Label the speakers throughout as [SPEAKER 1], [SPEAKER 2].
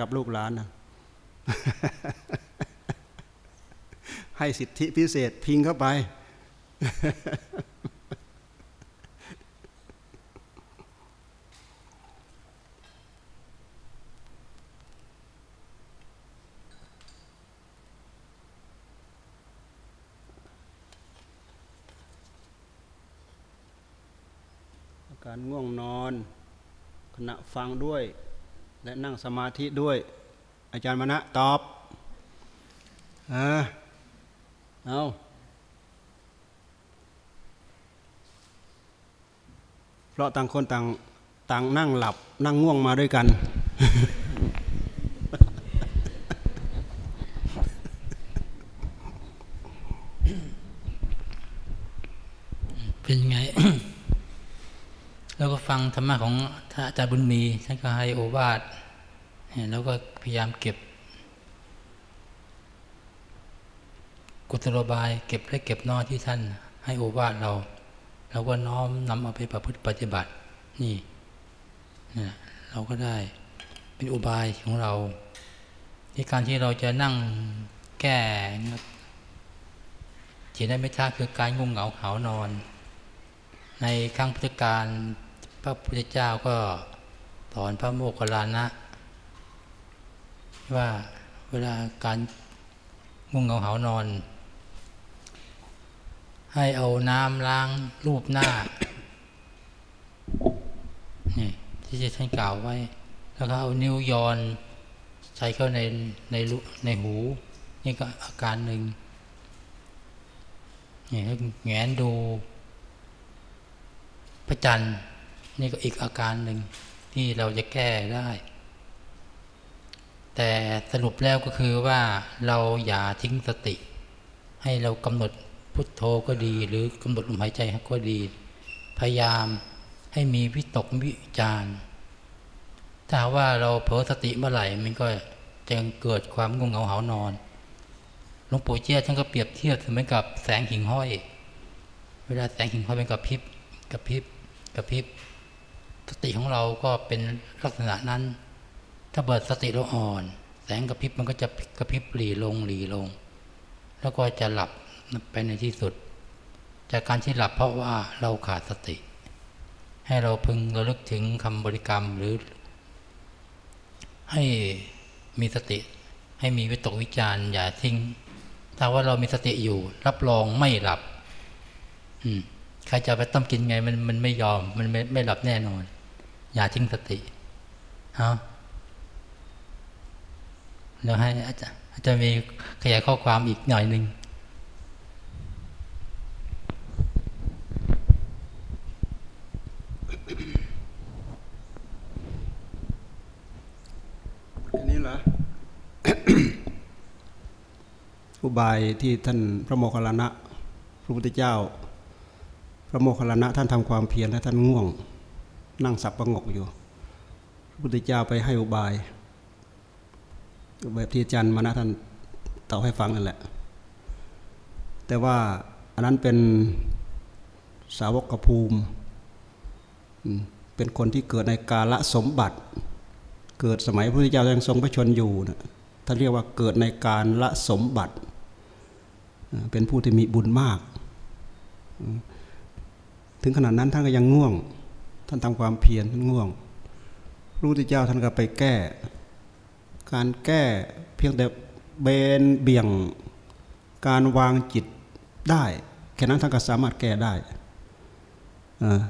[SPEAKER 1] กับลูกหลานนะให้สิทธิพิเศษพิงเข้าไปอาการง่วงนอน ขณะฟังด้วย และนั่งสมาธิด้วย อาจารย์มณะตอบอ่าเอาเพราะต่างคนต่างต่างนั่งหลับนั่งง่วงมาด้วยกัน
[SPEAKER 2] เป็นยังไง แล้วก็ฟัง ธรรมะของท่านอาจารย์บุญมีท่านก็ให้โอวาทเนี่ยแล้วก็พยายามเก็บ กุศโลบาย เก็บเล็กเก็บน้อที่ท่าน ให้โอวาทเราเราก็น้อมนำเอาไปประพฤติปฏิบัติ นี่เราก็ได้เป็นอุบายของเราในการที่เราจะนั่งแก้จิตได้ไม่ท่าคือการงงเหงาเขานอน ในครั้งพุทธกาล พระพุทธเจ้าก็สอนพระโมคคัลลานะ ว่าเวลาการงุ่งเหงาเหานอน ให้เอาน้ำล้างรูปหน้า นี่ที่ท่านกล่าวไว้ แล้วก็เอานิ้วยอนใส่เข้าในในในหู นี่ก็อาการหนึ่งนี่ให้แงนดู พระจันทร์ นี่ก็อีกอาการหนึ่งที่เราจะแก้ได้ แต่สรุปแล้วก็คือว่าเราอย่าทิ้งสติ ให้เรากำหนดพุทโธก็ดี หรือกำหนดลมหายใจก็ดี พยายามให้มีวิตกวิจาร์ถ้าว่าเราเผลอสติเมื่อไหร่มันก็จะเกิดความงงเหงาหานอนหลวงปู่เจ้าท่านก็เปรียบเทียบเหมือนกับแสงหิ่งห้อย เวลาแสงหิ่งห้อยเป็นกระพริบกระพริบกระพริบ สติของเราก็เป็นลักษณะนั้น ถ้าเบิดสติเราอ่อน แสงกระพริบมันก็จะกระพริบหลีลงหลีลง แล้วก็จะหลับไปในที่สุด จากการที่หลับเพราะว่าเราขาดสติ ให้เราพึงระลึกถึงคำบริกรรมหรือ ให้มีสติ ให้มีวิตกวิจาร์อย่าทิ้งถ้าว่าเรามีสติอยู่ รับรองไม่หลับ อืม ครจะไปต้มกินไงมันมันไม่ยอม มันไม่ไม่หลับแน่นอน อย่าทิ้งสติเอาแล้วให้อาจารย์อาจจะมีขยายข้อความอีกหน่อยหนึ่ง
[SPEAKER 1] อันนี้เหรออุบายที่ท่านพระโมคคัลลานะพระพุทธเจ้า พระโมคคัลลานะท่านทำความเพียรและท่านง่วง นั่งสับประงกอยู่พระพุทธเจ้าไปให้อุบายแบบที่อาจารย์มานะท่านเตอบให้ฟังนั่นแหละ แต่ว่าอันนั้นเป็นสาวกภูมิ เป็นคนที่เกิดในกาละสมบัติ เกิดสมัยพระพุทธเจ้ายังทรงพระชนอยู่นะท่านเรียกว่าเกิดในการละสมบัติ เป็นผู้ที่มีบุญมากอื ถึงขนาดนั้นท่านก็ยังง่วง ท่านทำความเพียรท่านง่วงพระพุทธเจ้าท่านก็ไปแก้ การแก้เพียงแต่เบนเบี่ยงการวางจิตได้แค่นั้นท่านก็สามารถแก้ได้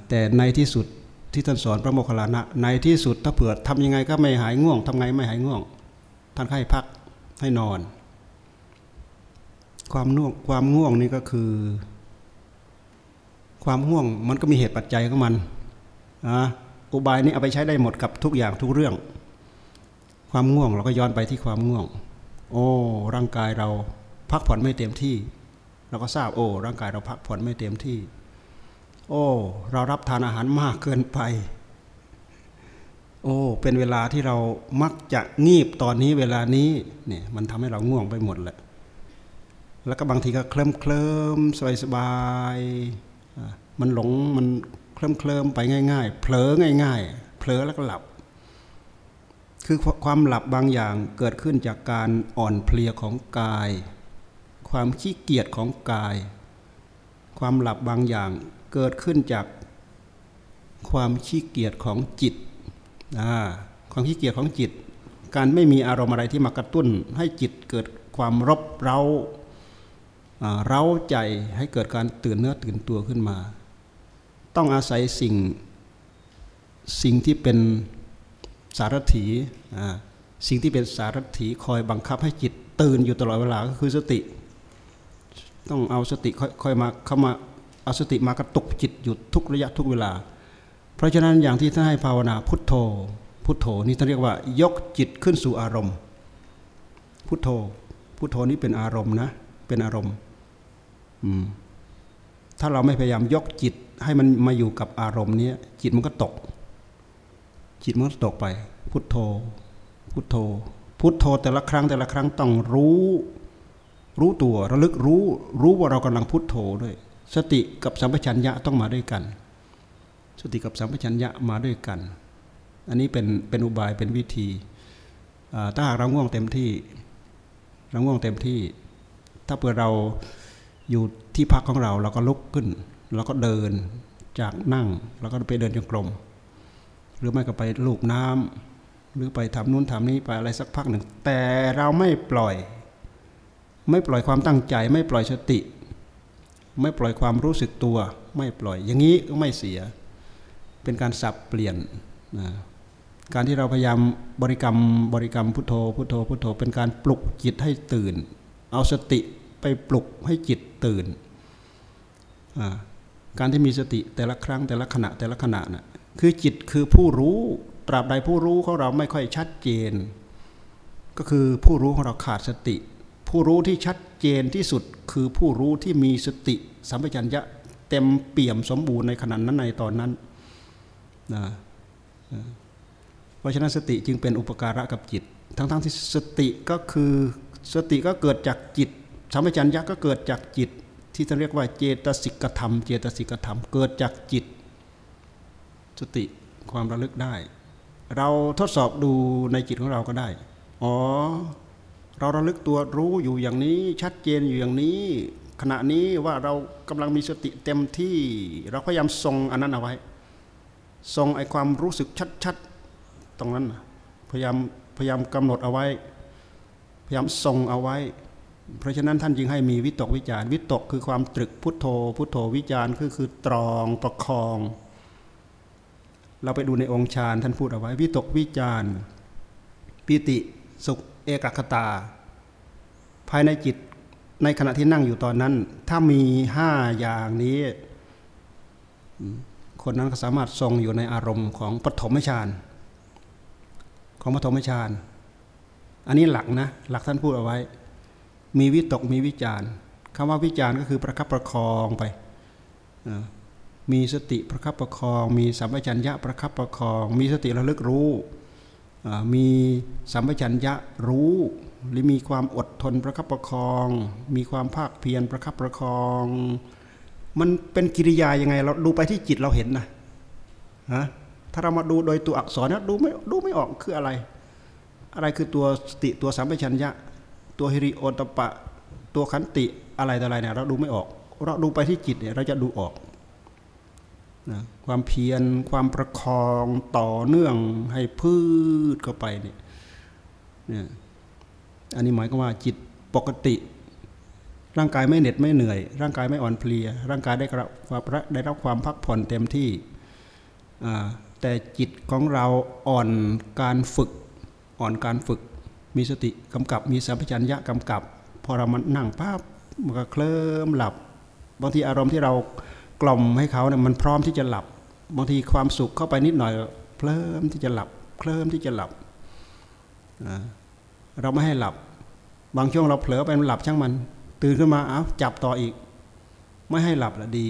[SPEAKER 1] แต่ในที่สุดที่ท่านสอนพระโมคคัลลานะ ในที่สุดถ้าเผื่อทำยังไงก็ไม่หายง่วงทำไงไม่หายง่วง ท่านให้พักให้นอน ความง่วงความง่วงนี่ก็คือ ความง่วงมันก็มีเหตุปัจจัยของมันอะอุบายนี้เอาไปใช้ได้หมดกับทุกอย่างทุกเรื่อง ความง่วงเราก็ย้อนไปที่ความง่วง โอ้ร่างกายเราพักผ่อนไม่เต็มที่ เราก็ทราบโอ้ร่างกายเราพักผ่อนไม่เต็มที่ โอ้เรารับทานอาหารมากเกินไป โอ้เป็นเวลาที่เรามักจะงีบตอนนี้เวลานี้เนี่ยมันทำให้เราง่วงไปหมดแหละแล้วก็บางทีก็เคลิ้มเคลิ้มสบายสบาย มันหลงมันเคลิ้มเคลิมไปง่าย ๆ เผลอง่าย ๆ เผลอแล้วก็หลับ คือความหลับบางอย่างเกิดขึ้นจากการอ่อนเพลียของกาย ความขี้เกียจของกาย ความหลับบางอย่างเกิดขึ้นจากความขี้เกียจของจิตความขี้เกียจของจิต การไม่มีอารมณ์อะไรที่มากระตุ้น ให้จิตเกิดความรบเร้าเร้าใจให้เกิดการตื่นเนื้อตื่นตัวขึ้นมา ต้องอาศัยสิ่งสิ่งที่เป็นสารถีสิ่งที่เป็นสารถีคอยบังคับให้จิตตื่นอยู่ตลอดเวลาก็คือสติ ต้องเอาสติค่อยมาเข้ามาเอาสติมากระตุกจิตอยู่ทุกระยะทุกเวลา เพราะฉะนั้นอย่างที่ท่านให้ภาวนาพุทโธ พุทโธนี่ท่านเรียกว่ายกจิตขึ้นสู่อารมณ์ พุทโธ พุทโธนี้เป็นอารมณ์นะเป็นอารมณ์ถ้าเราไม่พยายามยกจิต ให้มันมาอยู่กับอารมณ์นี้จิตมันก็ตก จิตมันก็ตกไป พุทโธ พุทโธ พุทโธแต่ละครั้งแต่ละครั้งต้องรู้ รู้ตัวระลึกรู้ รู้ว่าเรากำลังพุทโธด้วย สติกับสัมปชัญญะต้องมาด้วยกัน สติกับสัมปชัญญะมาด้วยกัน อันนี้เป็นเป็นอุบายเป็นวิธีถ้าหากเราง่วงเต็มที่เราง่วงเต็มที่ ถ้าเผื่อเราอยู่ที่พักของเราเราก็ลุกขึ้น เราก็เดินจากนั่งเราก็ไปเดินจงกรมหรือไม่ก็ไปลูกน้ำหรือไปทำนู้นทำนี้ไปอะไรสักพักหนึ่ง แต่เราไม่ปล่อย ไม่ปล่อยความตั้งใจ ไม่ปล่อยสติ ไม่ปล่อยความรู้สึกตัว ไม่ปล่อย อย่างนี้ก็ไม่เสีย เป็นการสับเปลี่ยนนะการที่เราพยายามบริกรรมบริกรรมพุทโธพุทโธพุทโธ เป็นการปลุกจิตให้ตื่น เอาสติไปปลุกให้จิตตื่น การที่มีสติแต่ละครั้งแต่ละขณะแต่ละขณะนะ่ะคือจิตคือผู้รู้ตราบใดผู้รู้ของเราไม่ค่อยชัดเจน ก็คือผู้รู้ของเราขาดสติ ผู้รู้ที่ชัดเจนที่สุดคือผู้รู้ที่มีสติ สัมปชัญญะเต็มเปี่ยมสมบูรณ์ในขณะนั้นในตอนนั้นนะเพราะฉะนั้นสติจึงเป็นอุปการะกับจิต ทั้งๆทที่สติก็คือสติก็เกิดจากจิตสัมปชัญญะก็เกิดจากจิต ที่จะเรียกว่าเจตสิกธรรม เจตสิกธรรม เกิดจากจิต สติความระลึกได้ เราทดสอบดูในจิตของเราก็ได้ อ๋อ เราระลึกตัวรู้อยู่อย่างนี้ ชัดเจนอยู่อย่างนี้ ขณะนี้ว่าเรากำลังมีสติเต็มที่ เราพยายามทรงอันนั้นเอาไว้ ทรงไอความรู้สึกชัดๆ ตรงนั้น พยายามพยายามกำหนดเอาไว้ พยายามทรงเอาไว้ เพราะฉะนั้นท่านจึงให้มีวิตกวิจารวิตกคือความตรึกพุทโธ พุทโธวิจารคือคือตรองประคอง เราไปดูในองค์ฌานท่านพูดเอาไว้ วิตกวิจารปิติสุขเอกคตา ภายในจิตในขณะที่นั่งอยู่ตอนนั้น ถ้ามีห้าอย่างนี้ คนนั้นก็สามารถทรงอยู่ในอารมณ์ของปฐมฌานของปฐมฌานอันนี้หลักนะ หลักท่านพูดเอาไว้ มีวิตกมีวิจารคำว่าวิจารก็คือประคับประคองไป มีสติประคับประคอง มีสัมปชัญญะประคับประคอง มีสติระลึกรู้ มีสัมปชัญญะรู้หรือมีความอดทนประคับประคอง มีความภาคเพียรประคับประคอง มันเป็นกิริยายังไงเราดูไปที่จิตเราเห็นนะฮะถ้าเรามาดูโดยตัวอักษรนะดูไม่ดูไม่ออกคืออะไร อะไรคือตัวสติตัวสัมปชัญญะ ตัวฮิริโอตปะ ตัวขันติอะไรต่ออะไรเนี่ยเราดูไม่ออก เราดูไปที่จิตเนี่ยเราจะดูออกนะความเพียรความประคองต่อเนื่องให้พืชเข้าไปเนี่ยเนี่ยอันนี้หมายก็ว่าจิตปกติ ร่างกายไม่เหน็ดไม่เหนื่อย ร่างกายไม่อ่อนเพลีย ร่างกายได้รับได้รับความพักผ่อนเต็มที่แต่จิตของเราอ่อนการฝึกอ่อนการฝึก มีสติกำกับ มีสัมปชัญญะกำกับ พอเรามันนั่งปั๊บมันก็เคลิ้มหลับบางทีอารมณ์ที่เรากล่อมให้เขาเนี่ยมันพร้อมที่จะหลับบางทีความสุขเข้าไปนิดหน่อยเคลิ้มที่จะหลับเคลิ้มที่จะหลับเราไม่ให้หลับบางช่วงเราเผลอไปมันหลับช่างมัน ตื่นขึ้นมาเอาจับต่ออีก ไม่ให้หลับละดี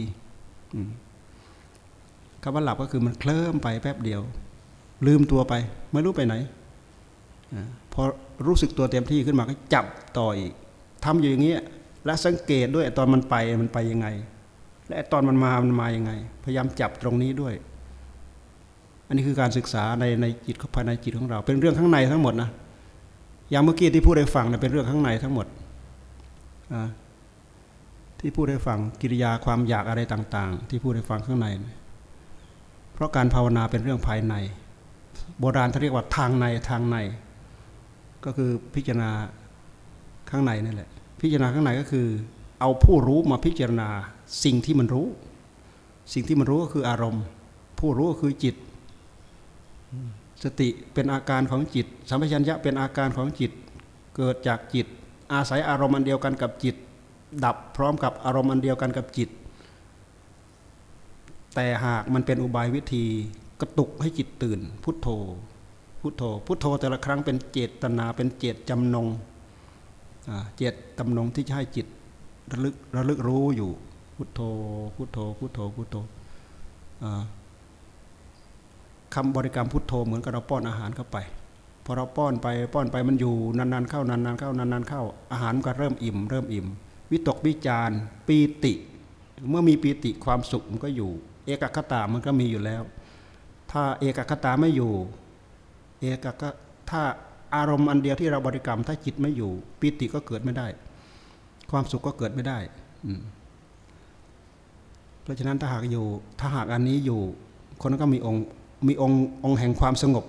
[SPEAKER 1] คำว่าหลับก็คือมันเคลิ้มไปแป๊บเดียว ลืมตัวไป ไม่รู้ไปไหนพอ รู้สึกตัวเต็มที่ขึ้นมาก็จับต่ออีกทำอยู่อย่างเงี้ยและสังเกตด้วยตอนมันไปมันไปยังไง และตอนมันมามันมายังไง พยายามจับตรงนี้ด้วย อันนี้คือการศึกษาในในจิตภายในจิตของเรา เป็นเรื่องข้างในทั้งหมดนะอย่างเมื่อกี้ที่พูดให้ฟังเนี่ยเป็นเรื่องข้างในทั้งหมดที่พูดให้ฟังกิริยาความอยากอะไรต่าง ๆ ที่พูดให้ฟังข้างในเนี่ยเพราะการภาวนาเป็นเรื่องภายใน โบราณเขาเรียกว่าทางในทางใน ก็คือพิจารณาข้างในนั่นแหละ พิจารณาข้างในก็คือ เอาผู้รู้มาพิจารณาสิ่งที่มันรู้ สิ่งที่มันรู้ก็คืออารมณ์ ผู้รู้ก็คือจิต สติเป็นอาการของจิต สัมปชัญญะเป็นอาการของจิต เกิดจากจิต อาศัยอารมณ์อันเดียวกันกับจิต ดับพร้อมกับอารมณ์อันเดียวกันกับจิต แต่หากมันเป็นอุบายวิธีกระตุกให้จิตตื่น พุทโธ พุทโธ พุทโธแต่ละครั้งเป็นเจตนาเป็นเจตจำนงเจตจำนงที่จะให้จิตระลึกระลึกรู้อยู่ พุทโธ พุทโธ พุทโธ พุทโธคำบริกรรมพุทโธเหมือนกับเราป้อนอาหารเข้าไป พอเราป้อนไปป้อนไปมันอยู่นานๆเข้านานๆเข้านานๆเข้าอาหารมันก็เริ่มอิ่ม เริ่มอิ่ม วิตกวิจารปีติ เมื่อมีปีติความสุขมันก็อยู่ เอกคตามันก็มีอยู่แล้ว ถ้าเอกคตาไม่อยู่ เอกคถ้าอารมณ์อันเดียวที่เราบริกรรม ถ้าจิตไม่อยู่ปีติก็เกิดไม่ได้ ความสุขก็เกิดไม่ได้อืเพราะฉะนั้นถ้าหากอยู่ ถ้าหากอันนี้อยู่ คนนั้นก็มีองค์มีองค์องค์แห่งความสงบ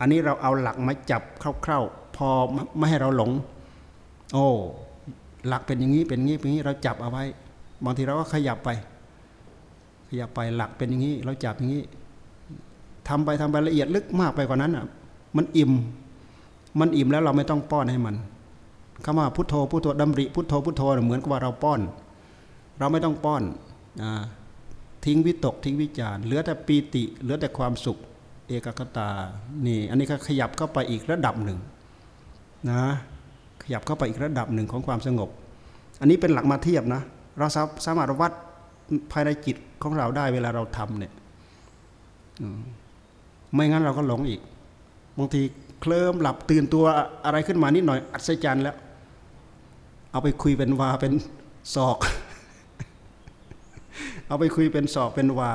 [SPEAKER 1] อันนี้เราเอาหลักมาจับคร่าวๆพอไม่ให้เราหลง โอ้หลักเป็นอย่างนี้เป็นอย่างนี้เป็นอย่างนี้เราจับเอาไว้ บางทีเราก็ขยับไป ขยับไปหลักเป็นอย่างนี้ เราจับอย่างนี้ ทำไปทำไปละเอียดลึกมากไปกว่านั้นอะ มันอิ่ม มันอิ่มแล้วเราไม่ต้องป้อนให้มันคำว่าพุทโธพุทโธดำริพุทโธพุทโธเหมือนกับว่าเราป้อน เราไม่ต้องป้อนอ่าทิ้งวิตกทิ้งวิจารเหลือแต่ปีติ เหลือแต่ความสุข เอกคตา นี่ อันนี้ก็ขยับเข้าไปอีกระดับหนึ่งนะ ขยับเข้าไปอีกระดับหนึ่งของความสงบ อันนี้เป็นหลักมาเทียบนะ เราสามารถวัดภายในจิตของเราได้เวลาเราทำเนี่ย ไม่งั้นเราก็หลงอีก บางทีเคลิ้มหลับตื่นตัวอะไรขึ้นมานิดหน่อยอัศจรรย์แล้ว เอาไปคุยเป็นวาเป็นศอก เอาไปคุยเป็นศอกเป็นวา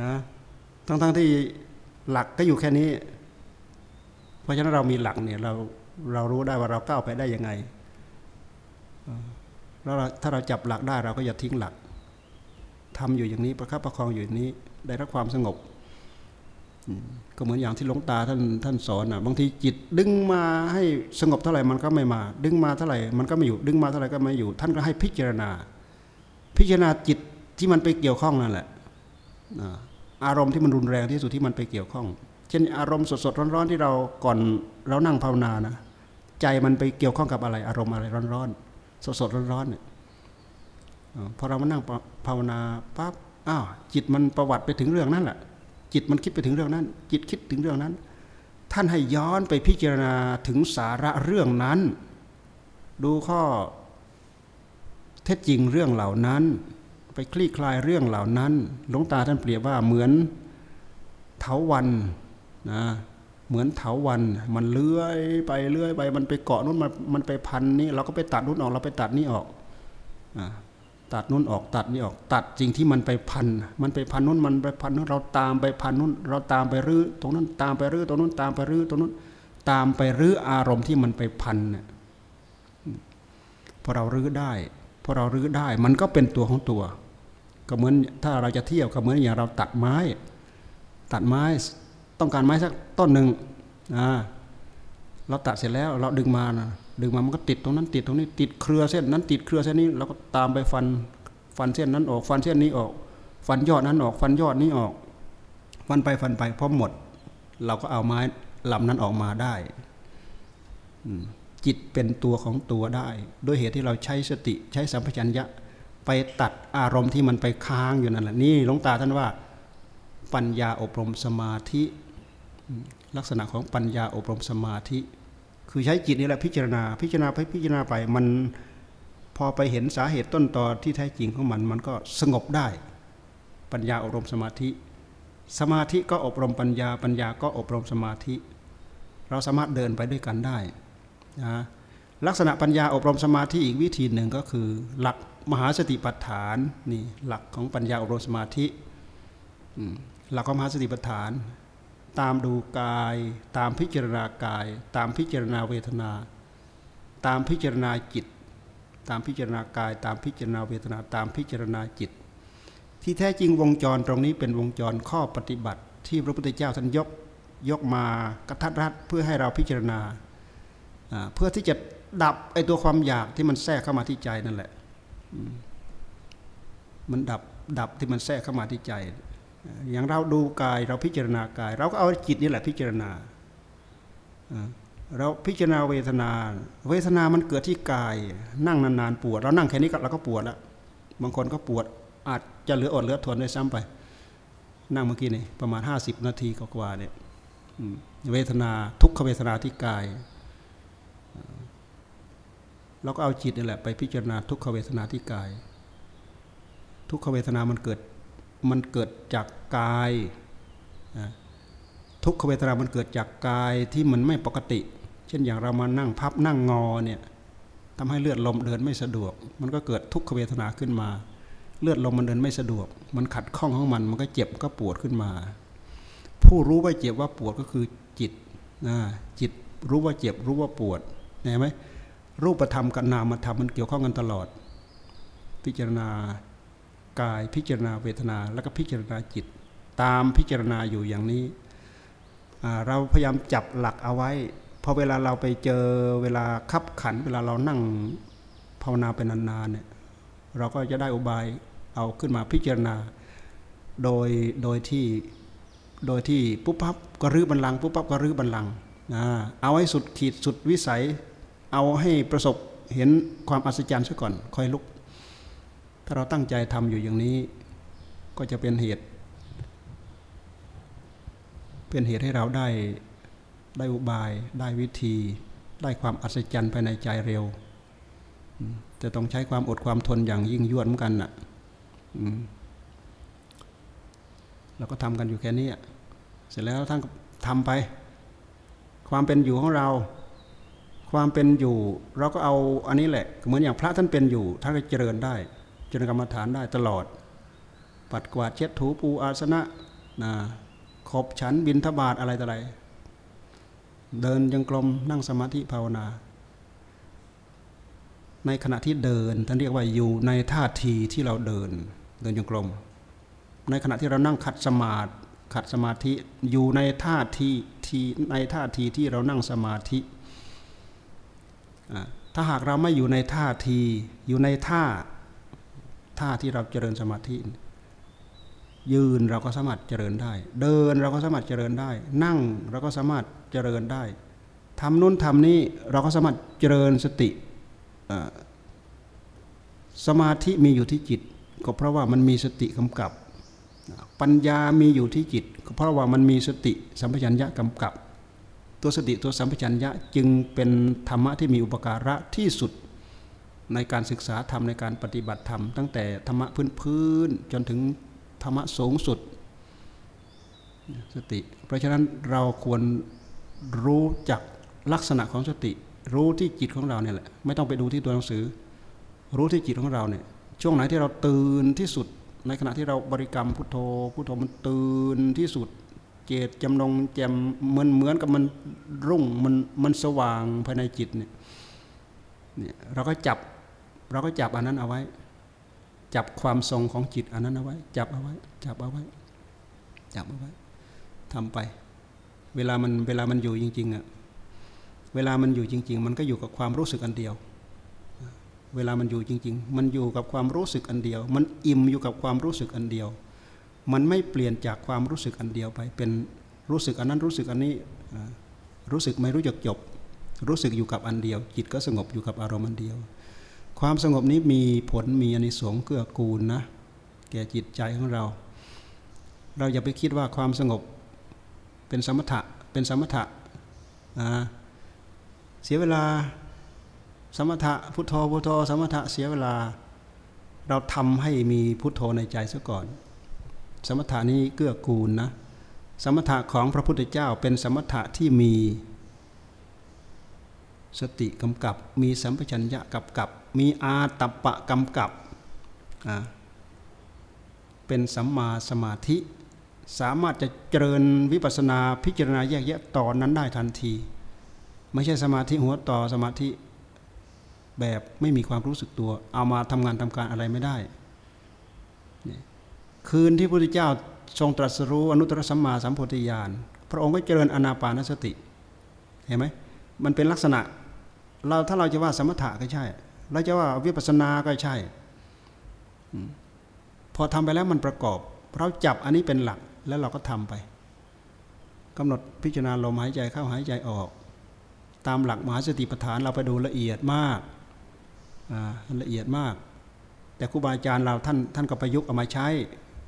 [SPEAKER 1] นะทั้งๆทที่หลักก็อยู่แค่นี้ เพราะฉะนั้นเรามีหลักเนี่ยเราเรารู้ได้ว่าเราก้าวไปได้ยังไงแล้วถ้าเราจับหลักได้เราก็อย่าทิ้งหลักทำอยู่อย่างนี้ประคับประคองอยู่อย่างนี้ ได้รับความสงบ ก็เหมือนอย่างที่หลวงตาท่านท่านสอนอะบางทีจิตดึงมาให้สงบเท่าไหร่มันก็ไม่มา ดึงมาเท่าไหร่มันก็ไม่อยู่ดึงมาเท่าไหร่ก็ไม่อยู่ ท่านก็ให้พิจารณา พิจารณาจิตที่มันไปเกี่ยวข้องนั่นแหละอารมณ์ที่มันรุนแรงที่สุดที่มันไปเกี่ยวข้อง เช่นอารมณ์สดๆร้อนๆที่เราก่อนเรานั่งภาวนานะใจมันไปเกี่ยวข้องกับอะไรอารมณ์อะไรร้อนๆสดๆร้อนๆเนี่ยพอเรามานั่งภาวนาปั๊บอ้าวจิตมันประวัติไปถึงเรื่องนั้นแหละ จิตมันคิดไปถึงเรื่องนั้น จิตคิดถึงเรื่องนั้น ท่านให้ย้อนไปพิจารณาถึงสาระเรื่องนั้น ดูข้อเท็จจริงเรื่องเหล่านั้น ไปคลี่คลายเรื่องเหล่านั้นหลวงตาท่านเปรียบว่าเหมือนเถาวันนะเหมือนเถาวันมันเลื้อยไปเลื้อยไปมันไปเกาะนู้นมันมันไปพันนี้เราก็ไปตัดนู้นออกเราไปตัดนี้ออกอ ตัดนู้นออกตัดนี้ออกตัดสิ่งที่มันไปพัน มันไปพันนู้นมันไปพันนู้นเราตามไปพันนู้นเราตามไปรื้อตรงนั้นตามไปรื้อตรงนู้นตามไปรื้อตรงนู้นตามไปรื้ออารมณ์ที่มันไปพันเนี่ยพอเรารื้อได้พอเรารื้อได้มันก็เป็นตัวของตัว ก็เหมือนถ้าเราจะเที่ยวก็เหมือนอย่างเราตัดไม้ ตัดไม้ต้องการไม้สักต้นหนึ่งนะเราตัดเสร็จแล้วเราดึงมานะ ดึงมามันก็ติดตรงนั้นติดตรงนี้ติดเครือเส้นนั้น ติดเครือเส้นนี้เราก็ตามไปฟันฟันเส้นนั้นออก ฟันเส้นนี้ออก ฟันยอดนั้นออก ฟันยอดนี้ออก ฟันไปฟันไปพอหมด เราก็เอาไม้ลำนั้นออกมาได้จิตเป็นตัวของตัวได้ ด้วยเหตุที่เราใช้สติใช้สัมปชัญญะ ไปตัดอารมณ์ที่มันไปค้างอยู่นั่นแหละนี่หลวงตาท่านว่า ปัญญาอบรมสมาธิ ลักษณะของปัญญาอบรมสมาธิ คือใช้จิตนี่แหละพิจารณา พิจารณาไปพิจารณาไปมันพอไปเห็นสาเหตุต้นตอที่แท้จริงของมัน มันก็สงบได้ ปัญญาอบรมสมาธิ สมาธิก็อบรมปัญญา ปัญญาก็อบรมสมาธิ เราสามารถเดินไปด้วยกันได้นะลักษณะปัญญาอบรมสมาธิอีกวิธีหนึ่งก็คือ หลักมหาสติปัฏฐานนี่หลักของปัญญาอบรมสมาธิหลักของมหาสติปัฏฐาน ตามดูกาย ตามพิจารณากาย ตามพิจารณาเวทนา ตามพิจารณาจิต ตามพิจารณากาย ตามพิจารณาเวทนา ตามพิจารณาจิต ที่แท้จริงวงจรตรงนี้เป็นวงจรข้อปฏิบัติ ที่พระพุทธเจ้าท่านยกยกมากระทัดรัดเพื่อให้เราพิจารณาเพื่อที่จะดับไอตัวความอยากที่มันแทรกเข้ามาที่ใจนั่นแหละมันดับดับที่มันแทรกเข้ามาที่ใจ อย่างเราดูกายเราพิจารณากาย เราก็เอาจิตนี่แหละพิจารณาเราพิจารณาเวทนา เวทนามันเกิดที่กาย นั่งนานๆปวด เรานั่งแค่นี้ก็เราก็ปวดแล้วบางคนก็ปวดอาจจะเหลืออดเหลือทนได้วยซ้ำไป นั่งเมื่อกี้นี่ประมาณ 50 นาทีกว่าเนี่ยเวทนาทุกขเวทนาที่กายเราก็เอาจิตนี่แหละไปพิจารณาทุกขเวทนาที่กาย ทุกขเวทนามันเกิด มันเกิดจากกายทุกขเวทนา มันเกิดจากกายที่มันไม่ปกติ เช่นอย่างเรามานั่งพับนั่งงอเนี่ยทำให้เลือดลมเดินไม่สะดวก มันก็เกิดทุกขเวทนาขึ้นมา เลือดลมมันเดินไม่สะดวก มันขัดข้องของมัน มันก็เจ็บก็ปวดขึ้นมา ผู้รู้ว่าเจ็บว่าปวดก็คือจิตนะจิตรู้ว่าเจ็บรู้ว่าปวดเห็นไหมรูปธรรมกับนามธรรมมันเกี่ยวข้องกันตลอด พิจารณา กายพิจารณาเวทนา แล้วก็พิจารณาจิต ตามพิจารณาอยู่อย่างนี้ เราพยายามจับหลักเอาไว้พอเวลาเราไปเจอเวลาคับขัน เวลาเรานั่งภาวนาเป็นนานๆเนี่ยเราก็จะได้อุบายเอาขึ้นมาพิจารณา โดยโดยที่โดยที่ปุ๊บปั๊บก็รื้อบันลังปุ๊บปั๊บก็รื้อบันลังนะเอาให้สุดขีดสุดวิสัย เอาให้ประสบเห็นความอัศจรรย์ซะก่อนค่อยลุก ถ้าเราตั้งใจทำอยู่อย่างนี้ ก็จะเป็นเหตุ เป็นเหตุให้เราได้ได้อุบาย ได้วิธี ได้ความอัศจรรย์ภายในใจเร็วจะต้องใช้ความอดความทนอย่างยิ่งยวดเหมือนกันน่ะเราก็ทำกันอยู่แค่นี้เสร็จแล้วท่านทำไป ความเป็นอยู่ของเรา ความเป็นอยู่ เราก็เอาอันนี้แหละ เหมือนอย่างพระท่านเป็นอยู่ท่านก็เจริญได้ จริญกรรมฐานได้ตลอด ปัดกวาดเช็ดถูปูอาสนะนะขบฉันบินทบาทอะไรต่ออะไร เดินยังกลมนั่งสมาธิภาวนา ในขณะที่เดินท่านเรียกว่าอยู่ในท่าทีที่เราเดิน เดินยังกลม ในขณะที่เรานั่งขัดสมาธิขัดสมาธิอยู่ในท่าทีที่ในท่าทีที่เรานั่งสมาธิถ้าหากเราไม่อยู่ในท่าทีอยู่ในท่า ท่าที่เราเจริญสมาธิยืนเราก็สามารถเจริญได้ เดินเราก็สามารถเจริญได้ นั่งเราก็สามารถเจริญได้ทำนู้นทำนี้เราก็สามารถเจริญสติสมาธิมีอยู่ที่จิต ก็เพราะว่ามันมีสติกำกับ ปัญญามีอยู่ที่จิต ก็เพราะว่ามันมีสติสัมปชัญญะกำกับ ตัวสติตัวสัมปชัญญะจึงเป็นธรรมะที่มีอุปการะที่สุด ในการศึกษาธรรมในการปฏิบัติธรรมตั้งแต่ธรรมะพื้นๆจนถึงธรรมะสูงสุดสติ เพราะฉะนั้นเราควรรู้จักลักษณะของสติ รู้ที่จิตของเราเนี่ยแหละไม่ต้องไปดูที่ตัวหนังสือ รู้ที่จิตของเราเนี่ยช่วงไหนที่เราตื่นที่สุด ในขณะที่เราบริกรรมพุทโธพุทโธมันตื่นที่สุด เจตจำนงแจมเหมือนเหมือนกับมันรุ่งมันมันสว่างภายในจิตเนี่ยเนี่ยเราก็จับ เราก็จับอันนั้นเอาไว้ จับความทรงของจิตอันนั้นเอาไว้ จับเอาไว้ จับเอาไว้ จับเอาไว้ทำไป เวลามันเวลามันอยู่จริงๆอะเวลามันอยู่จริง ๆ มันก็อยู่กับความรู้สึกอันเดียว เวลามันอยู่จริง ๆ มันอยู่กับความรู้สึกอันเดียว มันอิ่มอยู่กับความรู้สึกอันเดียว มันไม่เปลี่ยนจากความรู้สึกอันเดียวไป เป็นรู้สึกอันนั้นรู้สึกอันนี้รู้สึกไม่รู้จักจบ รู้สึกอยู่กับอันเดียว จิตก็สงบอยู่กับอารมณ์อันเดียว ความสงบนี้มีผลมีอนิสงส์เกื้อกูลนะแก่จิตใจของเรา เราอย่าไปคิดว่าความสงบเป็นสมถะเป็นสมถะเสียเวลาสมถะพุทโธพุทโธสมถะเสียเวลา เราทำให้มีพุทโธในใจซะก่อน สมถะนี้เกื้อกูลนะสมถะของพระพุทธเจ้าเป็นสมถะที่มี สติกำกับมีสัมปชัญญะกำกับ มีอาตปปะกำกับ เป็นสัมมาสมาธิ สามารถจะเจริญวิปัสนาพิจารณาแยกแยะตอนนั้นได้ทันที ไม่ใช่สมาธิหัวต่อสมาธิแบบไม่มีความรู้สึกตัว เอามาทำงานทำการอะไรไม่ได้ คืนที่พระพุทธเจ้าทรงตรัสรู้อนุตตรสัมมาสัมโพธิญาณ พระองค์ก็เจริญอนาปานสติ เห็นไหมมันเป็นลักษณะเราถ้าเราจะว่าสมถะก็ใช่ เราจะว่าวิปัสสนาก็ใช่ พอทำไปแล้วมันประกอบ เราจับอันนี้เป็นหลักแล้วเราก็ทำไปกำหนดพิจารณาลมหายใจเข้าหายใจออก ตามหลักมหาสติปัฏฐานเราไปดูละเอียดมากละเอียดมาก แต่ครูบาอาจารย์เราท่านท่านก็ประยุกต์เอามาใช้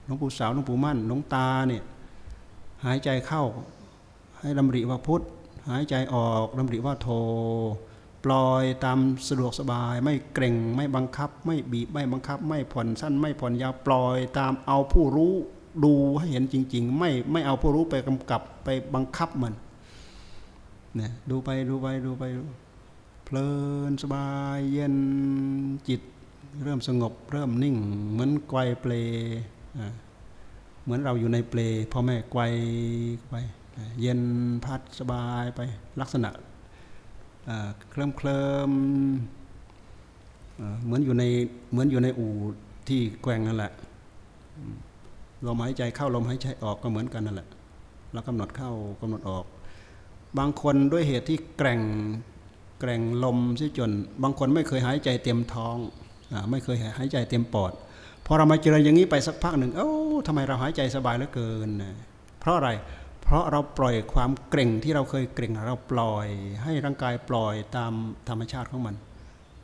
[SPEAKER 1] หลวงปู่สาวหลวงปู่มั่นหลวงตาเนี่ยหายใจเข้าให้ดำริว่าพุทธหายใจออกดำริว่าโท ปล่อยตามสะดวกสบาย ไม่เกร็งไม่บังคับ ไม่บีบไม่บังคับ ไม่ผ่อนสั้น ไม่ผ่อนยาวปล่อยตามเอาผู้รู้ดูให้เห็นจริง ๆ ไม่ไม่เอาผู้รู้ไปกำกับไปบังคับมันเนี่ยดูไปดูไปดูไปดูเพลินสบายเย็นจิต เริ่มสงบ เริ่มนิ่ง เหมือนไกวเปลเหมือนเราอยู่ในเปลพ่อแม่ไกวไปเย็นพัดสบายไปลักษณะ เคลิ้มเคลิมเหมือนอยู่ในเหมือนอยู่ในอู่ที่แกว่งนั่นแหละลมหายใจเข้าลมหายใจออกก็เหมือนกันนั่นแหละเรากำหนดเข้ากำหนดออก บางคนด้วยเหตุที่แกร่งแกร่งลมซิจน บางคนไม่เคยหายใจเต็มท้องอไม่เคยหายใจเต็มปอดพอเรามาเจออย่างนี้ไปสักพักหนึ่งเอ้าทำไมเราหายใจสบายเหลือเกิน เพราะอะไร เพราะเราปล่อยความเกร็งที่เราเคยเกร็งเราปล่อยให้ร่างกายปล่อยตามธรรมชาติของมัน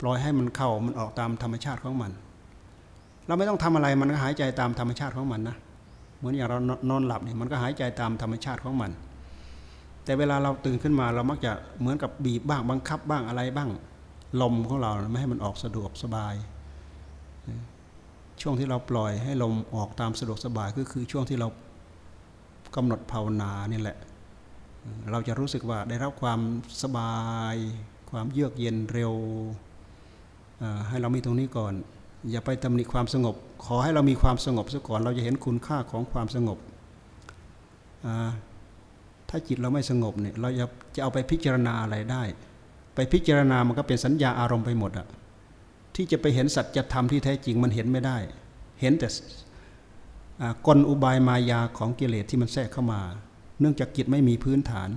[SPEAKER 1] ปล่อยให้มันเข้ามันออกตามธรรมชาติของมัน เราไม่ต้องทำอะไรมันก็หายใจตามธรรมชาติของมันนะเหมือนอย่างเรานอนหลับเนี่ยมันก็หายใจตามธรรมชาติของมัน แต่เวลาเราตื่นขึ้นมาเรามักจะเหมือนกับบีบบ้างบังคับบ้างอะไรบ้างลมของเราไม่ให้มันออกสะดวกสบาย ช่วงที่เราปล่อยให้ลมออกตามสะดวกสบายก็คือช่วงที่เรา กำหนดภาวนานี่แหละ เราจะรู้สึกว่าได้รับความสบาย ความเยือกเย็นเร็ว ให้เรามีตรงนี้ก่อน อย่าไปตำหนิความสงบ ขอให้เรามีความสงบซะก่อนเราจะเห็นคุณค่าของความสงบ ถ้าจิตเราไม่สงบเนี่ยเราจะจะเอาไปพิจารณาอะไรได้ ไปพิจารณามันก็เป็นสัญญาอารมณ์ไปหมดอะที่จะไปเห็นสัจธรรมที่แท้จริงมันเห็นไม่ได้ เห็นแต่ กลอุบายมายาของกิเลสที่มันแทรกเข้ามา เนื่องจากจิตไม่มีพื้นฐาน